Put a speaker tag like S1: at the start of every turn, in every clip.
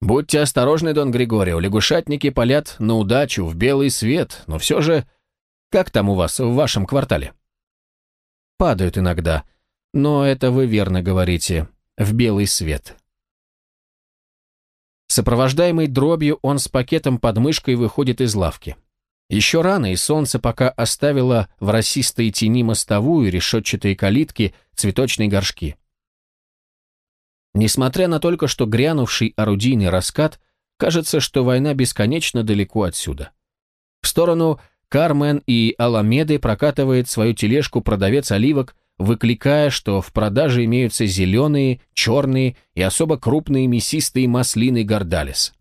S1: «Будьте осторожны, Дон Григорио, лягушатники палят на удачу, в белый свет, но все же... Как там у вас, в вашем квартале?» «Падают иногда, но это вы верно говорите, в белый свет». Сопровождаемый дробью, он с пакетом под мышкой выходит из лавки. Еще рано, и солнце пока оставило в росистой тени мостовую, решетчатые калитки, цветочные горшки. Несмотря на только что грянувший орудийный раскат, кажется, что война бесконечно далеко отсюда. В сторону Кармен и Аламеды прокатывает свою тележку продавец оливок, выкликая, что в продаже имеются зеленые, черные и особо крупные мясистые маслины гордалис.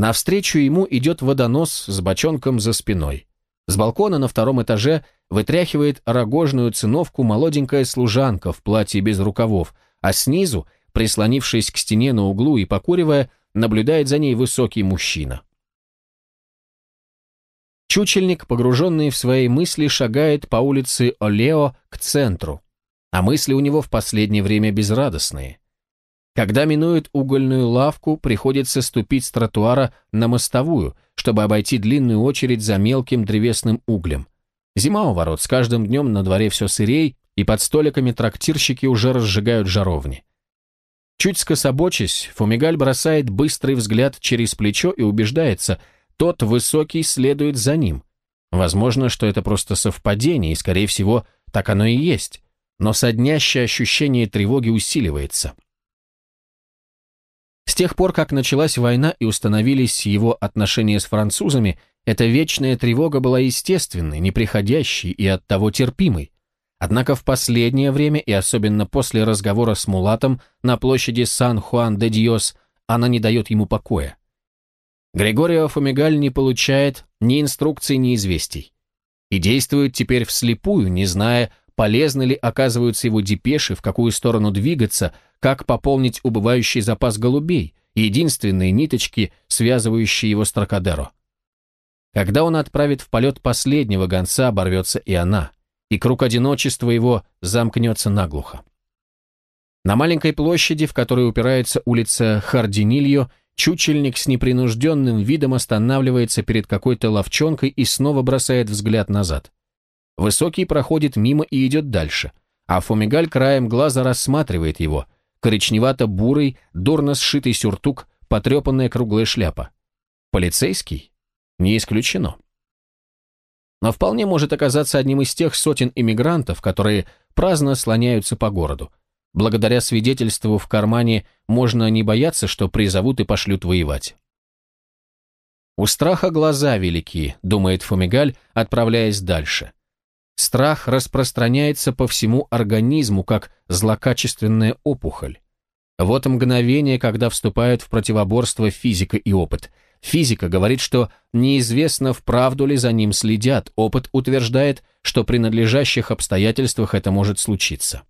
S1: Навстречу ему идет водонос с бочонком за спиной. С балкона на втором этаже вытряхивает рогожную циновку молоденькая служанка в платье без рукавов, а снизу, прислонившись к стене на углу и покуривая, наблюдает за ней высокий мужчина. Чучельник, погруженный в свои мысли, шагает по улице Олео к центру, а мысли у него в последнее время безрадостные. Когда минует угольную лавку, приходится ступить с тротуара на мостовую, чтобы обойти длинную очередь за мелким древесным углем. Зима у ворот, с каждым днем на дворе все сырей, и под столиками трактирщики уже разжигают жаровни. Чуть скособочись, Фумигаль бросает быстрый взгляд через плечо и убеждается, тот высокий следует за ним. Возможно, что это просто совпадение, и, скорее всего, так оно и есть, но соднящее ощущение тревоги усиливается. С тех пор, как началась война и установились его отношения с французами, эта вечная тревога была естественной, неприходящей и оттого терпимой. Однако в последнее время, и особенно после разговора с Мулатом на площади Сан-Хуан-де-Диос, она не дает ему покоя. Григорио Фумигаль не получает ни инструкций, ни известий. И действует теперь вслепую, не зная, полезны ли оказываются его депеши, в какую сторону двигаться, как пополнить убывающий запас голубей, единственные ниточки, связывающие его с Тракадеро. Когда он отправит в полет последнего гонца, оборвется и она, и круг одиночества его замкнется наглухо. На маленькой площади, в которой упирается улица Хардинильо, чучельник с непринужденным видом останавливается перед какой-то ловчонкой и снова бросает взгляд назад. Высокий проходит мимо и идет дальше, а Фомигаль краем глаза рассматривает его – коричневато-бурый, дурно сшитый сюртук, потрепанная круглая шляпа. Полицейский? Не исключено. Но вполне может оказаться одним из тех сотен иммигрантов, которые праздно слоняются по городу. Благодаря свидетельству в кармане можно не бояться, что призовут и пошлют воевать. У страха глаза велики, думает Фумигаль, отправляясь дальше. Страх распространяется по всему организму, как злокачественная опухоль. Вот мгновение, когда вступают в противоборство физика и опыт. Физика говорит, что неизвестно, вправду ли за ним следят, опыт утверждает, что при надлежащих обстоятельствах это может случиться.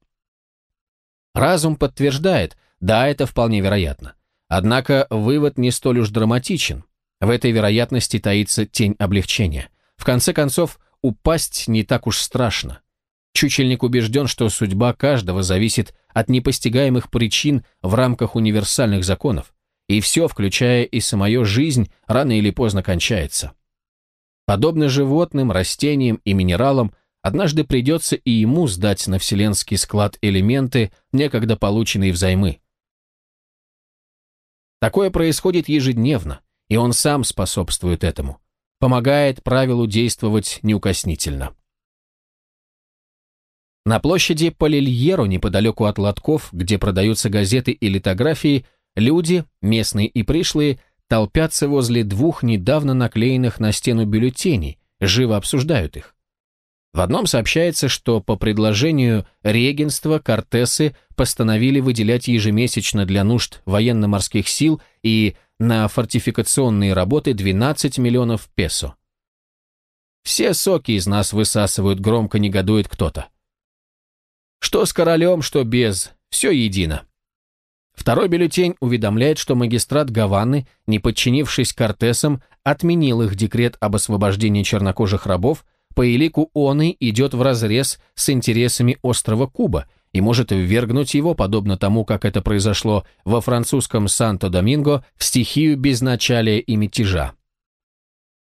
S1: Разум подтверждает, да, это вполне вероятно. Однако вывод не столь уж драматичен. В этой вероятности таится тень облегчения. В конце концов, упасть не так уж страшно. Чучельник убежден, что судьба каждого зависит от непостигаемых причин в рамках универсальных законов, и все, включая и самую жизнь, рано или поздно кончается. Подобно животным, растениям и минералам, однажды придется и ему сдать на вселенский склад элементы, некогда полученные взаймы. Такое происходит ежедневно, и он сам способствует этому помогает правилу действовать неукоснительно. На площади Полильеро, неподалеку от лотков, где продаются газеты и литографии, люди, местные и пришлые, толпятся возле двух недавно наклеенных на стену бюллетеней, живо обсуждают их. В одном сообщается, что по предложению регенства Кортесы постановили выделять ежемесячно для нужд военно-морских сил и на фортификационные работы 12 миллионов песо. Все соки из нас высасывают, громко негодует кто-то. Что с королем, что без, все едино. Второй бюллетень уведомляет, что магистрат Гаваны, не подчинившись Кортесам, отменил их декрет об освобождении чернокожих рабов, по элику он и идет вразрез с интересами острова Куба, и может ввергнуть его, подобно тому, как это произошло во французском Санто-Доминго, в стихию безначалия и мятежа.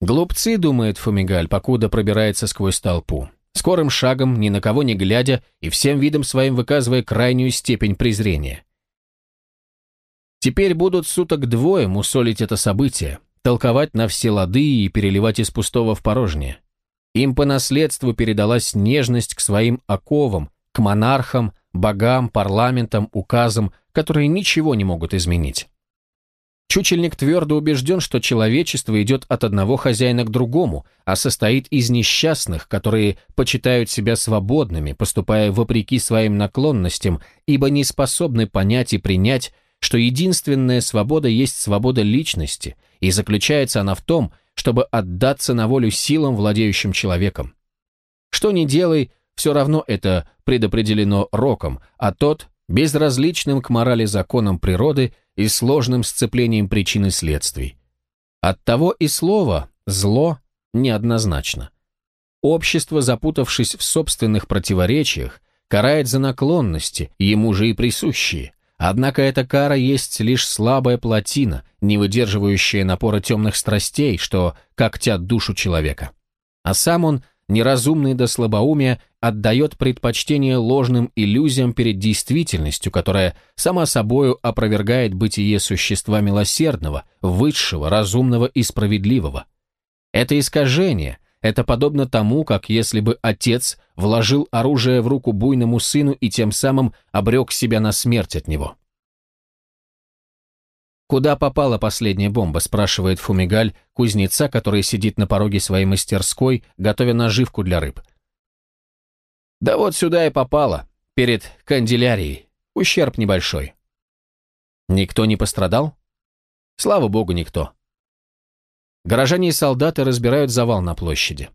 S1: Глупцы, думает Фумигаль, покуда пробирается сквозь толпу. Скорым шагом, ни на кого не глядя и всем видом своим выказывая крайнюю степень презрения. Теперь будут суток двое мусолить это событие, толковать на все лады и переливать из пустого в порожнее. Им по наследству передалась нежность к своим оковам, к монархам, богам, парламентам, указам, которые ничего не могут изменить. Чучельник твердо убежден, что человечество идет от одного хозяина к другому, а состоит из несчастных, которые почитают себя свободными, поступая вопреки своим наклонностям, ибо не способны понять и принять, что единственная свобода есть свобода личности, и заключается она в том, чтобы отдаться на волю силам, владеющим человеком. Что ни делай, все равно это предопределено роком, а тот – безразличным к морали законам природы и сложным сцеплением причин и следствий. Оттого и слово «зло» неоднозначно. Общество, запутавшись в собственных противоречиях, карает за наклонности, ему же и присущие. Однако эта кара есть лишь слабая плотина, не выдерживающая напора темных страстей, что когтят душу человека. А сам он неразумный до слабоумия, отдает предпочтение ложным иллюзиям перед действительностью, которая сама собою опровергает бытие существа милосердного, высшего, разумного и справедливого. Это искажение, это подобно тому, как если бы отец вложил оружие в руку буйному сыну и тем самым обрек себя на смерть от него. «Куда попала последняя бомба?» – спрашивает Фумигаль, кузнеца, который сидит на пороге своей мастерской, готовя наживку для рыб. «Да вот сюда и попала, перед канделярией. Ущерб небольшой». «Никто не пострадал?» «Слава богу, никто». Горожане и солдаты разбирают завал на площади.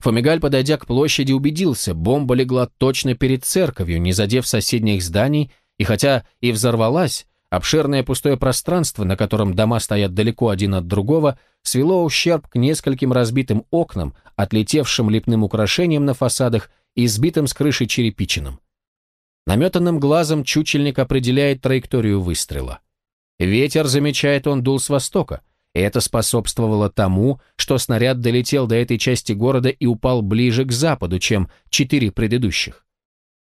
S1: Фомигаль, подойдя к площади, убедился, бомба легла точно перед церковью, не задев соседних зданий, и хотя и взорвалась, Обширное пустое пространство, на котором дома стоят далеко один от другого, свело ущерб к нескольким разбитым окнам, отлетевшим лепным украшениям на фасадах и сбитым с крыши черепичинам. Наметанным глазом чучельник определяет траекторию выстрела. Ветер, замечает он, дул с востока, это способствовало тому, что снаряд долетел до этой части города и упал ближе к западу, чем четыре предыдущих.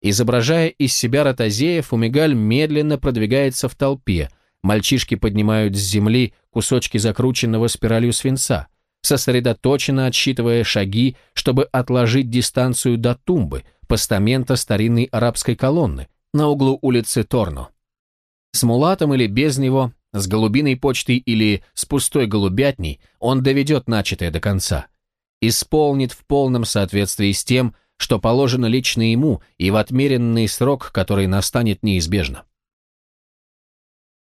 S1: Изображая из себя ротозея, Фумигаль медленно продвигается в толпе. Мальчишки поднимают с земли кусочки закрученного спиралью свинца, сосредоточенно отсчитывая шаги, чтобы отложить дистанцию до тумбы, постамента старинной арабской колонны, на углу улицы Торно. С мулатом или без него, с голубиной почтой или с пустой голубятней он доведет начатое до конца. Исполнит в полном соответствии с тем, что положено лично ему и в отмеренный срок, который настанет неизбежно.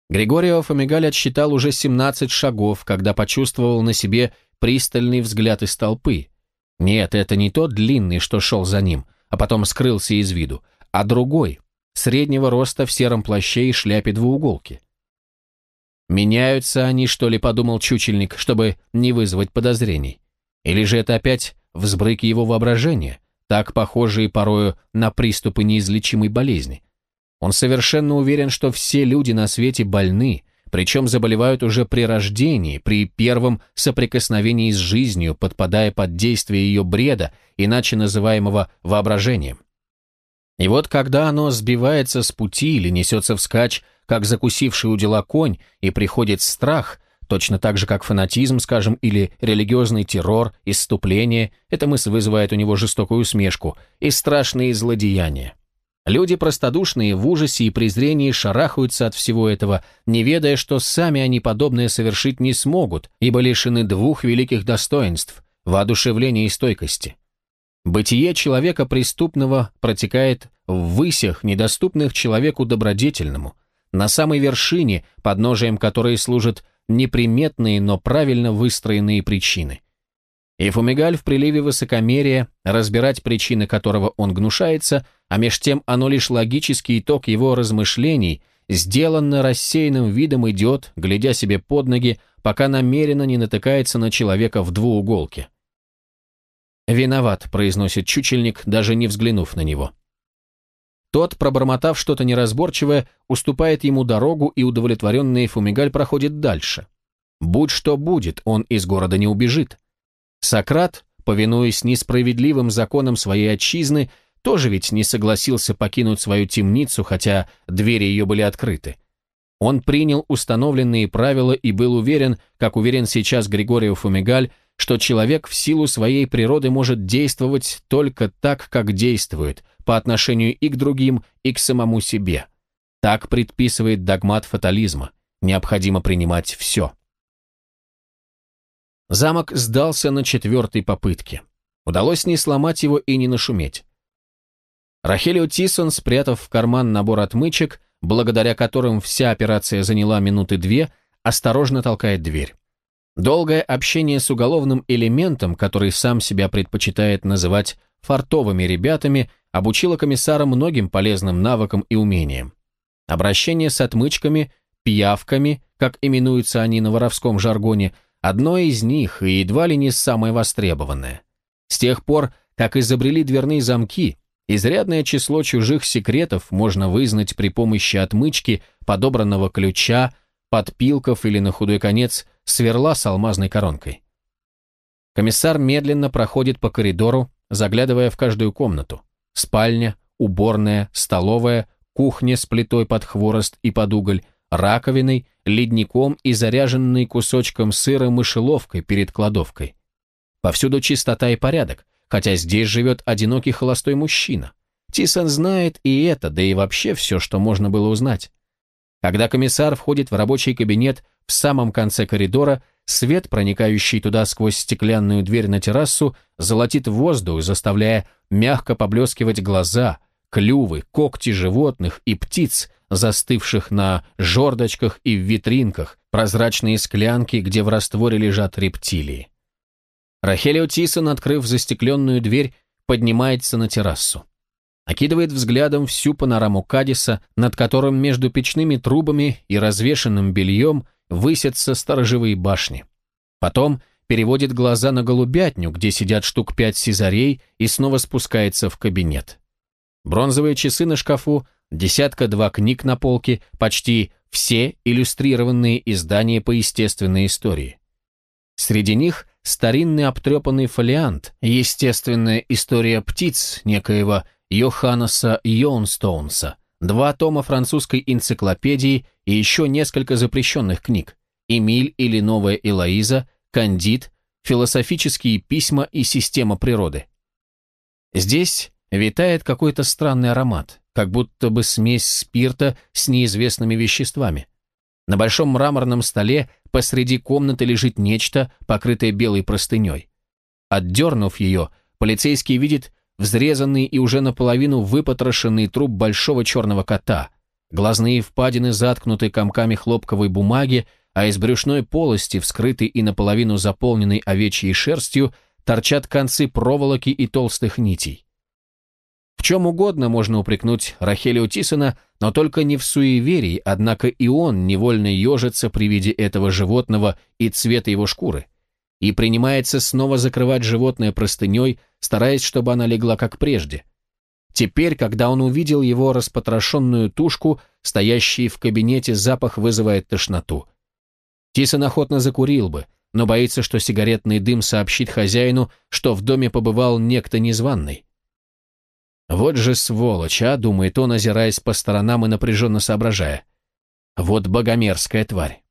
S1: Григорио Фомигаль отсчитал уже 17 шагов, когда почувствовал на себе пристальный взгляд из толпы. Нет, это не тот длинный, что шел за ним, а потом скрылся из виду, а другой, среднего роста в сером плаще и шляпе двууголки. «Меняются они, что ли?» — подумал чучельник, чтобы не вызвать подозрений. Или же это опять взбрык его воображения? так похожие порою на приступы неизлечимой болезни. Он совершенно уверен, что все люди на свете больны, причем заболевают уже при рождении, при первом соприкосновении с жизнью, подпадая под действие ее бреда, иначе называемого воображением. И вот когда оно сбивается с пути или несется вскачь, как закусивший у дела конь, и приходит страх, Точно так же, как фанатизм, скажем, или религиозный террор, исступление, эта мысль вызывает у него жестокую усмешку, и страшные злодеяния. Люди простодушные в ужасе и презрении шарахаются от всего этого, не ведая, что сами они подобное совершить не смогут, ибо лишены двух великих достоинств – воодушевления и стойкости. Бытие человека преступного протекает в высях, недоступных человеку добродетельному, на самой вершине, подножием которой служит неприметные, но правильно выстроенные причины. И Фумигаль в приливе высокомерия, разбирать причины которого он гнушается, а меж тем оно лишь логический итог его размышлений, сделанно рассеянным видом идет, глядя себе под ноги, пока намеренно не натыкается на человека в двууголке. «Виноват», — произносит чучельник, даже не взглянув на него. Тот, пробормотав что-то неразборчивое, уступает ему дорогу, и удовлетворенный Фумигаль проходит дальше. Будь что будет, он из города не убежит. Сократ, повинуясь несправедливым законам своей отчизны, тоже ведь не согласился покинуть свою темницу, хотя двери ее были открыты. Он принял установленные правила и был уверен, как уверен сейчас Григорий Фумигаль, что человек в силу своей природы может действовать только так, как действует, по отношению и к другим, и к самому себе. Так предписывает догмат фатализма. Необходимо принимать все. Замок сдался на четвертой попытке. Удалось не сломать его и не нашуметь. Рахелио Тисон, спрятав в карман набор отмычек, благодаря которым вся операция заняла минуты две, осторожно толкает дверь. Долгое общение с уголовным элементом, который сам себя предпочитает называть фартовыми ребятами, обучило комиссара многим полезным навыкам и умениям. Обращение с отмычками, пиявками, как именуются они на воровском жаргоне, одно из них и едва ли не самое востребованное. С тех пор, как изобрели дверные замки, Изрядное число чужих секретов можно вызнать при помощи отмычки, подобранного ключа, подпилков или, на худой конец, сверла с алмазной коронкой. Комиссар медленно проходит по коридору, заглядывая в каждую комнату. Спальня, уборная, столовая, кухня с плитой под хворост и под уголь, раковиной, ледником и заряженной кусочком сыра мышеловкой перед кладовкой. Повсюду чистота и порядок, хотя здесь живет одинокий холостой мужчина. Тисон знает и это, да и вообще все, что можно было узнать. Когда комиссар входит в рабочий кабинет в самом конце коридора, свет, проникающий туда сквозь стеклянную дверь на террасу, золотит воздух, заставляя мягко поблескивать глаза, клювы, когти животных и птиц, застывших на жердочках и в витринках, прозрачные склянки, где в растворе лежат рептилии. Рахелио Тисон, открыв застекленную дверь, поднимается на террасу. Окидывает взглядом всю панораму Кадиса, над которым между печными трубами и развешенным бельем высятся сторожевые башни. Потом переводит глаза на голубятню, где сидят штук пять сизарей, и снова спускается в кабинет. Бронзовые часы на шкафу, десятка-два книг на полке, почти все иллюстрированные издания по естественной истории. Среди них старинный обтрепанный фолиант, естественная история птиц некоего Йоханнеса Йонстоунса, два тома французской энциклопедии и еще несколько запрещенных книг «Эмиль или Новая Элоиза», «Кандид», «Философические письма и система природы». Здесь витает какой-то странный аромат, как будто бы смесь спирта с неизвестными веществами. На большом мраморном столе посреди комнаты лежит нечто, покрытое белой простыней. Отдернув ее, полицейский видит взрезанный и уже наполовину выпотрошенный труп большого черного кота. Глазные впадины заткнуты комками хлопковой бумаги, а из брюшной полости, вскрытой и наполовину заполненной овечьей шерстью, торчат концы проволоки и толстых нитей. В чем угодно можно упрекнуть Рахелио Тисона, но только не в суеверии, однако и он невольно ежится при виде этого животного и цвета его шкуры, и принимается снова закрывать животное простыней, стараясь, чтобы она легла как прежде. Теперь, когда он увидел его распотрошенную тушку, стоящий в кабинете запах вызывает тошноту. Тисон охотно закурил бы, но боится, что сигаретный дым сообщит хозяину, что в доме побывал некто незваный. Вот же сволочь, а, думает он, озираясь по сторонам и напряженно соображая. Вот богомерзкая тварь.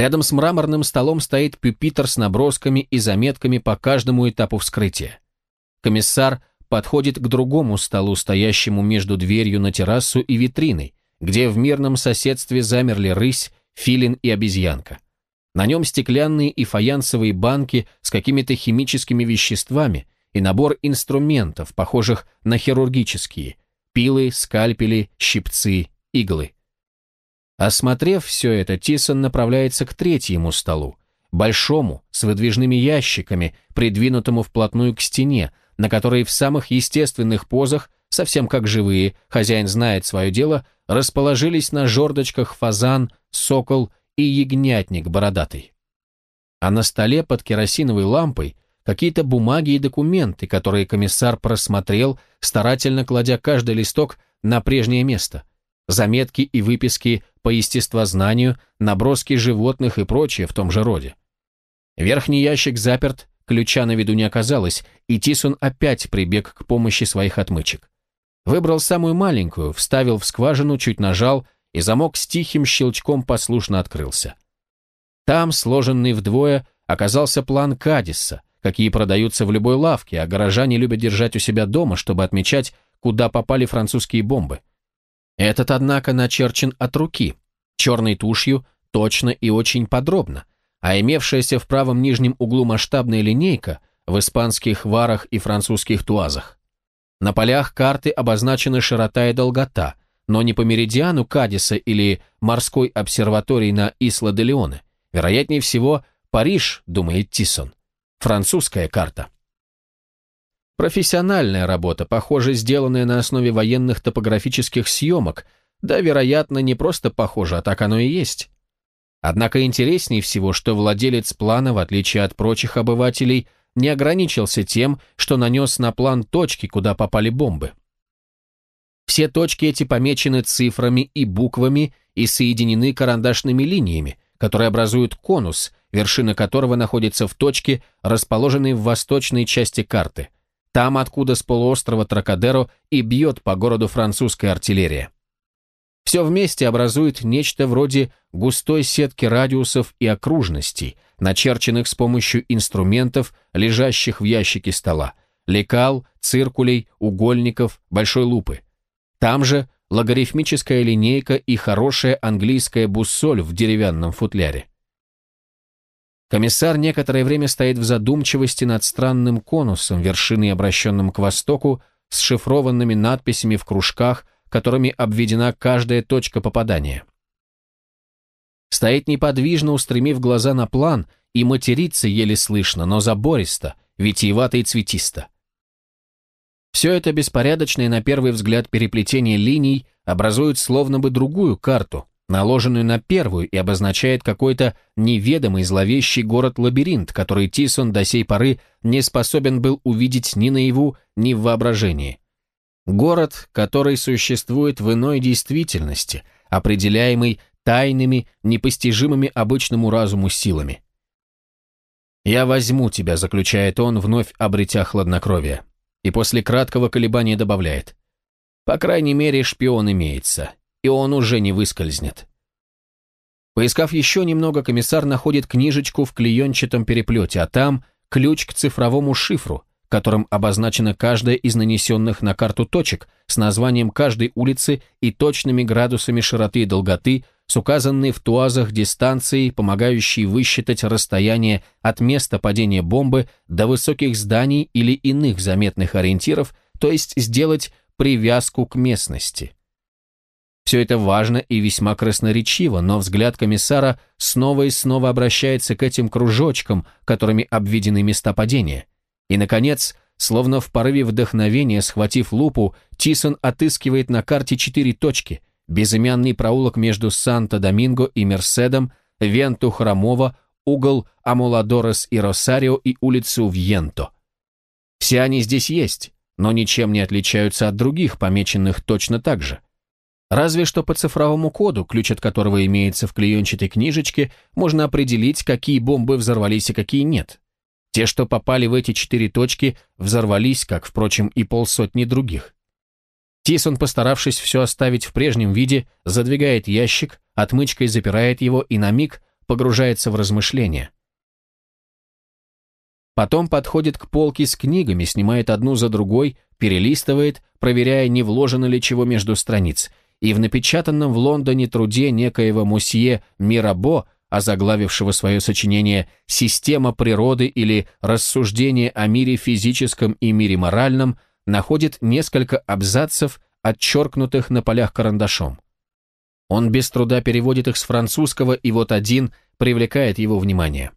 S1: Рядом с мраморным столом стоит пюпитр с набросками и заметками по каждому этапу вскрытия. Комиссар подходит к другому столу, стоящему между дверью на террасу и витриной, где в мирном соседстве замерли рысь, филин и обезьянка. На нем стеклянные и фаянсовые банки с какими-то химическими веществами, и набор инструментов, похожих на хирургические, пилы, скальпели, щипцы, иглы. Осмотрев все это, Тисон направляется к третьему столу, большому, с выдвижными ящиками, придвинутому вплотную к стене, на которой в самых естественных позах, совсем как живые, хозяин знает свое дело, расположились на жердочках фазан, сокол и ягнятник бородатый. А на столе под керосиновой лампой какие-то бумаги и документы, которые комиссар просмотрел, старательно кладя каждый листок на прежнее место. Заметки и выписки по естествознанию, наброски животных и прочее в том же роде. Верхний ящик заперт, ключа на виду не оказалось, и Тисон опять прибег к помощи своих отмычек. Выбрал самую маленькую, вставил в скважину, чуть нажал, и замок с тихим щелчком послушно открылся. Там, сложенный вдвое, оказался план Кадиса, какие продаются в любой лавке, а горожане любят держать у себя дома, чтобы отмечать, куда попали французские бомбы. Этот, однако, начерчен от руки, черной тушью, точно и очень подробно, а имевшаяся в правом нижнем углу масштабная линейка в испанских варах и французских туазах. На полях карты обозначены широта и долгота, но не по меридиану Кадиса или морской обсерватории на Исла-де-Леоне. Вероятнее всего, Париж, думает Тисон. Французская карта. Профессиональная работа, похоже, сделанная на основе военных топографических съемок, да, вероятно, не просто похоже, а так оно и есть. Однако интереснее всего, что владелец плана, в отличие от прочих обывателей, не ограничился тем, что нанес на план точки, куда попали бомбы. Все точки эти помечены цифрами и буквами и соединены карандашными линиями, которые образуют конус, вершина которого находится в точке, расположенной в восточной части карты, там, откуда с полуострова Тракадеро и бьет по городу французская артиллерия. Все вместе образует нечто вроде густой сетки радиусов и окружностей, начерченных с помощью инструментов, лежащих в ящике стола, лекал, циркулей, угольников, большой лупы. Там же логарифмическая линейка и хорошая английская буссоль в деревянном футляре. Комиссар некоторое время стоит в задумчивости над странным конусом, вершиной обращенным к востоку, с шифрованными надписями в кружках, которыми обведена каждая точка попадания. Стоит неподвижно, устремив глаза на план, и матерится еле слышно, но забористо, витиевато и цветисто. Все это беспорядочное на первый взгляд переплетение линий образует словно бы другую карту, наложенную на первую и обозначает какой-то неведомый зловещий город-лабиринт, который Тисон до сей поры не способен был увидеть ни наяву, ни в воображении. Город, который существует в иной действительности, определяемый тайными, непостижимыми обычному разуму силами. «Я возьму тебя», — заключает он, вновь обретя хладнокровие и после краткого колебания добавляет. По крайней мере, шпион имеется, и он уже не выскользнет. Поискав еще немного, комиссар находит книжечку в клеенчатом переплете, а там ключ к цифровому шифру, которым обозначена каждая из нанесенных на карту точек с названием каждой улицы и точными градусами широты и долготы, с указанной в туазах дистанцией, помогающей высчитать расстояние от места падения бомбы до высоких зданий или иных заметных ориентиров, то есть сделать привязку к местности. Все это важно и весьма красноречиво, но взгляд комиссара снова и снова обращается к этим кружочкам, которыми обведены места падения. И, наконец, словно в порыве вдохновения, схватив лупу, Тисон отыскивает на карте четыре точки – безымянный проулок между Санто-Доминго и Мерседом, Венту Хромова, угол Амуладорес и Росарио и улицу Вьенто. Все они здесь есть, но ничем не отличаются от других, помеченных точно так же. Разве что по цифровому коду, ключ от которого имеется в клеенчатой книжечке, можно определить, какие бомбы взорвались и какие нет. Те, что попали в эти четыре точки, взорвались, как, впрочем, и полсотни других. Тисон, постаравшись все оставить в прежнем виде, задвигает ящик, отмычкой запирает его и на миг погружается в размышления. Потом подходит к полке с книгами, снимает одну за другой, перелистывает, проверяя, не вложено ли чего между страниц, и в напечатанном в Лондоне труде некоего мусье Мирабо, озаглавившего свое сочинение «Система природы» или «Рассуждение о мире физическом и мире моральном», находит несколько абзацев, отчеркнутых на полях карандашом. Он без труда переводит их с французского, и вот один привлекает его внимание.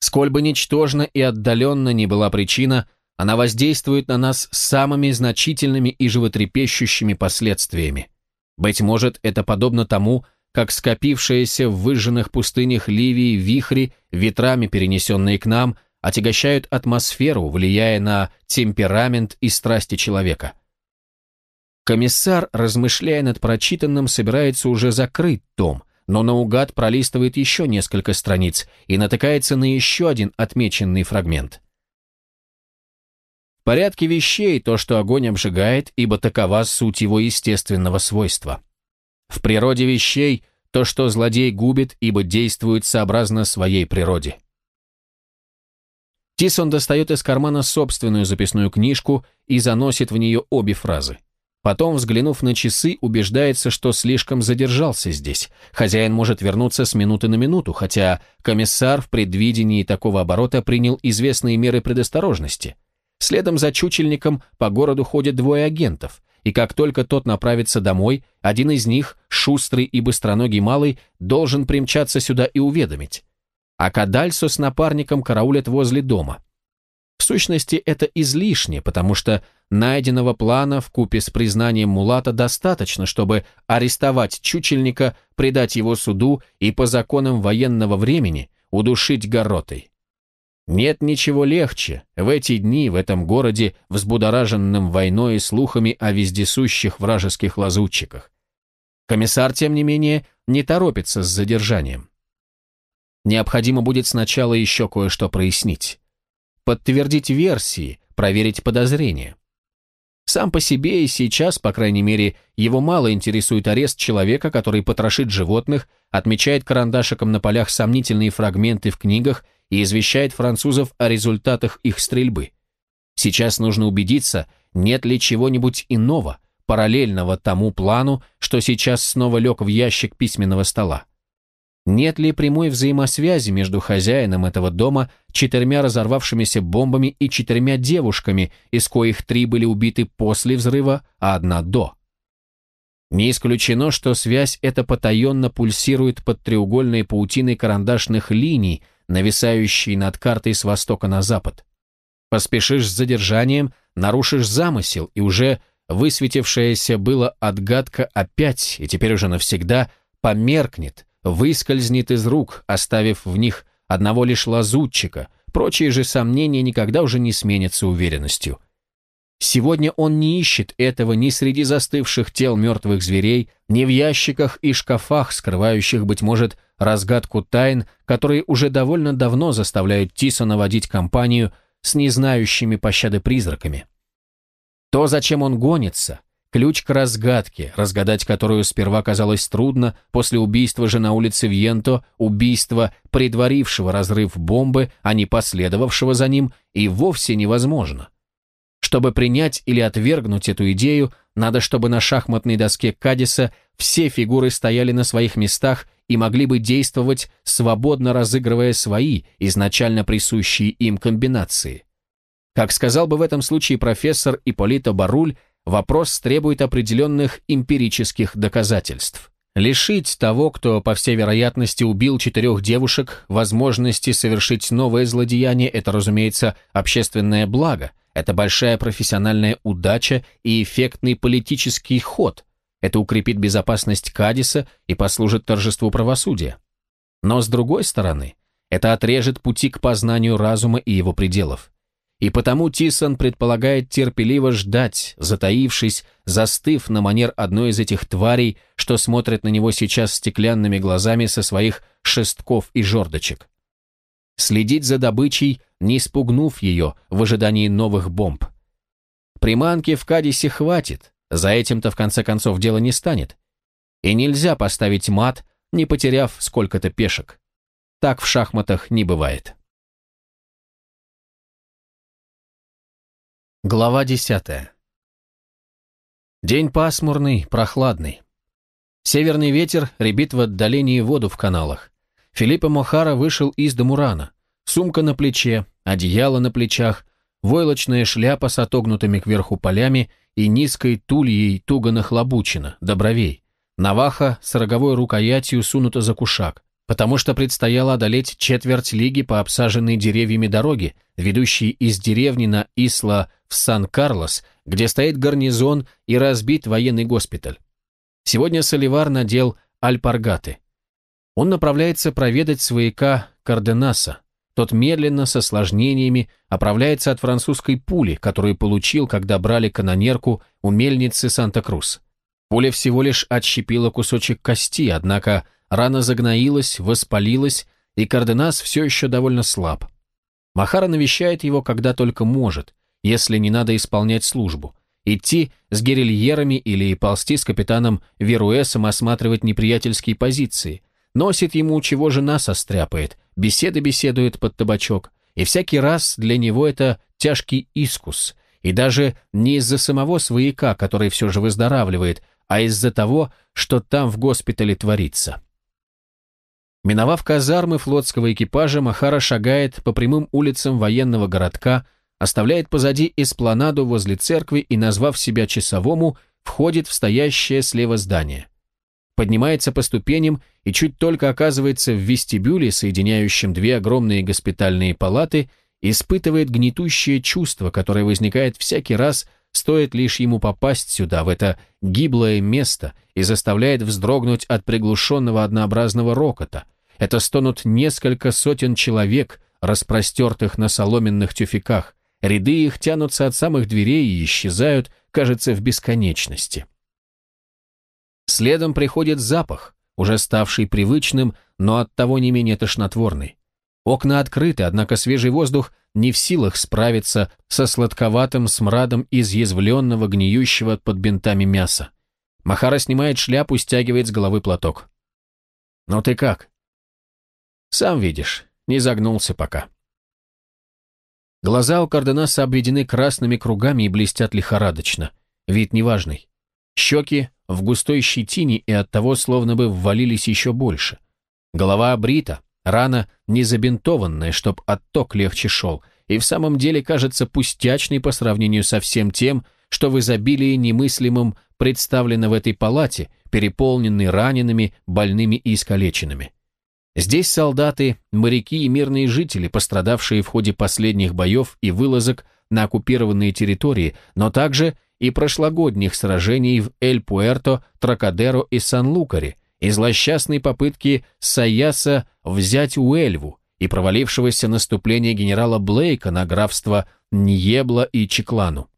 S1: Сколь бы ничтожна и отдаленно ни была причина, она воздействует на нас самыми значительными и животрепещущими последствиями. Быть может, это подобно тому, как скопившиеся в выжженных пустынях Ливии вихри, ветрами перенесенные к нам, отягощают атмосферу, влияя на темперамент и страсти человека. Комиссар, размышляя над прочитанным, собирается уже закрыть том, но наугад пролистывает еще несколько страниц и натыкается на еще один отмеченный фрагмент. Порядке вещей то, что огонь обжигает, ибо такова суть его естественного свойства. В природе вещей то, что злодей губит, ибо действует сообразно своей природе. Тисон достает из кармана собственную записную книжку и заносит в нее обе фразы. Потом, взглянув на часы, убеждается, что слишком задержался здесь. Хозяин может вернуться с минуты на минуту, хотя комиссар в предвидении такого оборота принял известные меры предосторожности. Следом за чучельником по городу ходят двое агентов, и как только тот направится домой, один из них, шустрый и быстроногий малый, должен примчаться сюда и уведомить. А Кадальсо с напарником караулят возле дома. В сущности, это излишне, потому что найденного плана в купе с признанием Мулата достаточно, чтобы арестовать чучельника, предать его суду и по законам военного времени удушить горотой. Нет ничего легче в эти дни в этом городе, взбудораженном войной и слухами о вездесущих вражеских лазутчиках. Комиссар, тем не менее, не торопится с задержанием. Необходимо будет сначала еще кое-что прояснить. Подтвердить версии, проверить подозрения. Сам по себе и сейчас, по крайней мере, его мало интересует арест человека, который потрошит животных, отмечает карандашиком на полях сомнительные фрагменты в книгах и извещает французов о результатах их стрельбы. Сейчас нужно убедиться, нет ли чего-нибудь иного, параллельного тому плану, что сейчас снова лег в ящик письменного стола. Нет ли прямой взаимосвязи между хозяином этого дома, четырьмя разорвавшимися бомбами и четырьмя девушками, из коих три были убиты после взрыва, а одна до? Не исключено, что связь эта потаенно пульсирует под треугольной паутиной карандашных линий, нависающей над картой с востока на запад. Поспешишь с задержанием, нарушишь замысел, и уже высветившаяся было отгадка опять, и теперь уже навсегда, померкнет – выскользнет из рук, оставив в них одного лишь лазутчика, прочие же сомнения никогда уже не сменятся уверенностью. Сегодня он не ищет этого ни среди застывших тел мертвых зверей, ни в ящиках и шкафах, скрывающих, быть может, разгадку тайн, которые уже довольно давно заставляют Тиса наводить компанию с незнающими пощады призраками. То, зачем он гонится, Ключ к разгадке, разгадать которую сперва казалось трудно, после убийства же на улице Вьенто, убийства, предварившего разрыв бомбы, а не последовавшего за ним, и вовсе невозможно. Чтобы принять или отвергнуть эту идею, надо, чтобы на шахматной доске Кадиса все фигуры стояли на своих местах и могли бы действовать, свободно разыгрывая свои, изначально присущие им комбинации. Как сказал бы в этом случае профессор Ипполито Баруль, вопрос требует определенных эмпирических доказательств. Лишить того, кто, по всей вероятности, убил четырех девушек, возможности совершить новое злодеяние – это, разумеется, общественное благо, это большая профессиональная удача и эффектный политический ход. Это укрепит безопасность Кадиса и послужит торжеству правосудия. Но, с другой стороны, это отрежет пути к познанию разума и его пределов. И потому Тисон предполагает терпеливо ждать, затаившись, застыв на манер одной из этих тварей, что смотрят на него сейчас стеклянными глазами со своих шестков и жердочек. Следить за добычей, не спугнув ее в ожидании новых бомб. Приманки в Кадисе хватит, за этим-то в конце концов дело не станет. И нельзя поставить мат, не потеряв сколько-то пешек. Так в шахматах не бывает. Глава десятая. День пасмурный, прохладный. Северный ветер ребит в отдалении воду в каналах. Филиппа Мохара вышел из дому рано. Сумка на плече, одеяло на плечах, войлочная шляпа с отогнутыми кверху полями и низкой тульей туго нахлобучена, до бровей. Наваха с роговой рукоятью сунута за кушак потому что предстояло одолеть четверть лиги по обсаженной деревьями дороге, ведущей из деревни на Исла в Сан-Карлос, где стоит гарнизон и разбит военный госпиталь. Сегодня Соливар надел альпаргаты. Он направляется проведать свояка Карденаса, тот медленно, с осложнениями, оправляется от французской пули, которую получил, когда брали канонерку у мельницы Санта-Крус. Пуля всего лишь отщепила кусочек кости, однако рана загноилась, воспалилась, и Карденас все еще довольно слаб. Махара навещает его, когда только может, если не надо исполнять службу. Идти с герильерами или ползти с капитаном Веруэсом осматривать неприятельские позиции. Носит ему, чего жена состряпает, беседы беседует под табачок. И всякий раз для него это тяжкий искус. И даже не из-за самого свояка, который все же выздоравливает, а из-за того, что там в госпитале творится. Миновав казармы флотского экипажа, Махара шагает по прямым улицам военного городка, оставляет позади эспланаду возле церкви и, назвав себя часовому, входит в стоящее слева здание. Поднимается по ступеням и чуть только оказывается в вестибюле, соединяющем две огромные госпитальные палаты, испытывает гнетущее чувство, которое возникает всякий раз, стоит лишь ему попасть сюда, в это гиблое место, и заставляет вздрогнуть от приглушенного однообразного рокота – это стонут несколько сотен человек, распростертых на соломенных тюфяках. Ряды их тянутся от самых дверей и исчезают, кажется, в бесконечности. Следом приходит запах, уже ставший привычным, но оттого не менее тошнотворный. Окна открыты, однако свежий воздух не в силах справиться со сладковатым смрадом изъязвленного, гниющего под бинтами мяса. Махара снимает шляпу, стягивает с головы платок. «Ну ты как?» Сам видишь, не загнулся пока. Глаза у Карденаса обведены красными кругами и блестят лихорадочно. Вид неважный. Щеки в густой щетине и оттого словно бы ввалились еще больше. Голова обрита, рана не забинтованная, чтоб отток легче шел, и в самом деле кажется пустячной по сравнению со всем тем, что в изобилии немыслимом представлено в этой палате, переполненной ранеными, больными и искалеченными. Здесь солдаты, моряки и мирные жители, пострадавшие в ходе последних боев и вылазок на оккупированные территории, но также и прошлогодних сражений в Эль-Пуэрто, Тракадеро и Сан-Лукаре, и злосчастной попытки Саяса взять Уэльву, и провалившегося наступления генерала Блейка на графство Ньебла и Чеклану.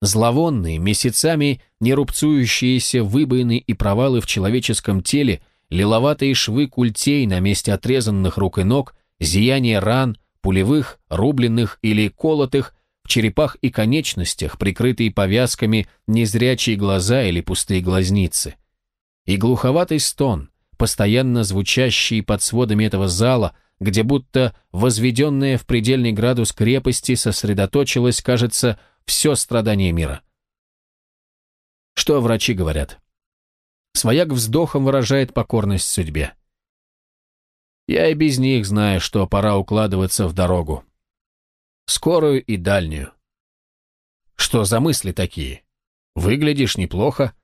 S1: Зловонные, месяцами не рубцующиеся выбоины и провалы в человеческом теле – лиловатые швы культей на месте отрезанных рук и ног, зияние ран, пулевых, рубленных или колотых, в черепах и конечностях, прикрытые повязками, незрячие глаза или пустые глазницы. И глуховатый стон, постоянно звучащий под сводами этого зала, где будто возведенная в предельный градус крепости сосредоточилось, кажется, все страдание мира. Что врачи говорят? Свояк вздохом выражает покорность судьбе. Я и без них знаю, что пора укладываться в дорогу. Скорую и дальнюю. Что за мысли такие? Выглядишь неплохо.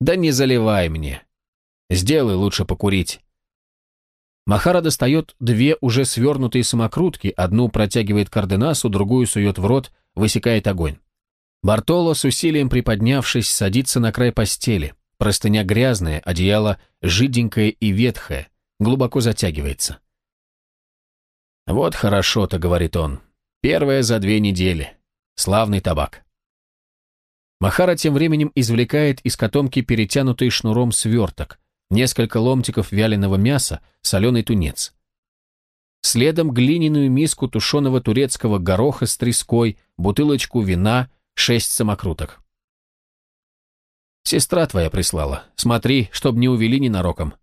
S1: Да не заливай мне. Сделай лучше покурить. Махара достает две уже свернутые самокрутки, одну протягивает Карденасу, другую сует в рот, высекает огонь. Бартоло, с усилием приподнявшись, садится на край постели. Простыня грязная, одеяло жиденькое и ветхое, глубоко затягивается. «Вот хорошо-то», — говорит он. «Первое за две недели. Славный табак». Махара тем временем извлекает из котомки перетянутый шнуром сверток, несколько ломтиков вяленого мяса, соленый тунец. Следом глиняную миску тушеного турецкого гороха с треской, бутылочку вина, шесть самокруток. Сестра твоя прислала. Смотри, чтоб не увели ненароком».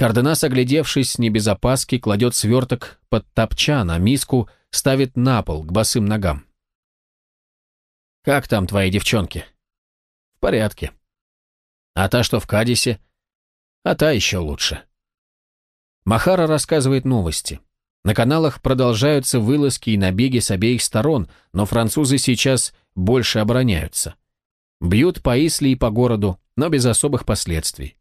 S1: Карденас, оглядевшись не без опаски, кладет сверток под топчан, а миску ставит на пол, к босым ногам. «Как там твои девчонки?» «В порядке». «А та, что в Кадисе?» «А та еще лучше». Махара рассказывает новости. На каналах продолжаются вылазки и набеги с обеих сторон, но французы сейчас больше обороняются. Бьют по Исле и по городу, но без особых последствий.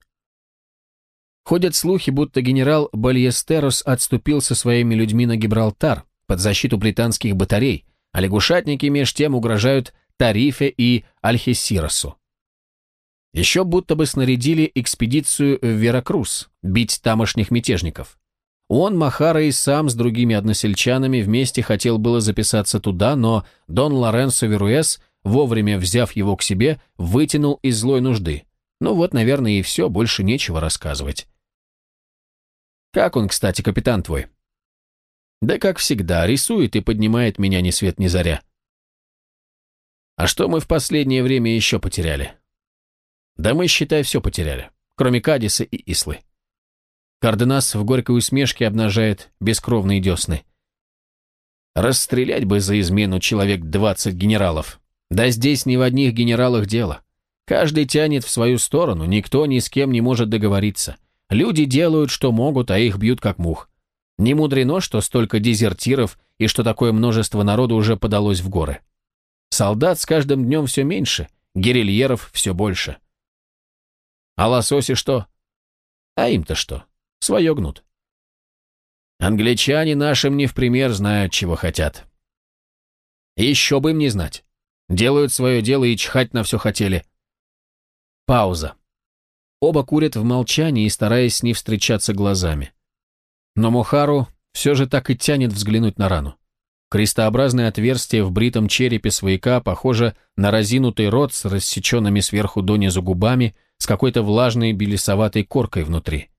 S1: Ходят слухи, будто генерал Бальестерос отступил со своими людьми на Гибралтар под защиту британских батарей, а лягушатники меж тем угрожают Тарифе и Альхесиросу. Еще будто бы снарядили экспедицию в Веракрус, бить тамошних мятежников. Он, Махара и сам с другими односельчанами вместе хотел было записаться туда, но Дон Лоренсо Веруэс, вовремя взяв его к себе, вытянул из злой нужды. Ну вот, наверное, и все, больше нечего рассказывать. Как он, кстати, капитан твой? Да как всегда, рисует и поднимает меня ни свет ни заря. А что мы в последнее время еще потеряли? Да мы, считай, все потеряли, кроме Кадиса и Ислы. Карденас в горькой усмешке обнажает бескровные десны. Расстрелять бы за измену человек двадцать генералов. Да здесь не в одних генералах дело. Каждый тянет в свою сторону, никто ни с кем не может договориться. Люди делают, что могут, а их бьют как мух. Не мудрено, что столько дезертиров и что такое множество народу уже подалось в горы. Солдат с каждым днем все меньше, гирильеров все больше. А лососи что? А им-то что? Свое гнут. Англичане нашим не в пример знают, чего хотят. Еще бы им не знать. Делают свое дело и чхать на все хотели. Пауза. Оба курят в молчании, стараясь не встречаться глазами. Но Мохару все же так и тянет взглянуть на рану. Крестообразное отверстие в бритом черепе свояка похоже на разинутый рот с рассеченными сверху донизу губами с какой-то влажной белесоватой коркой внутри.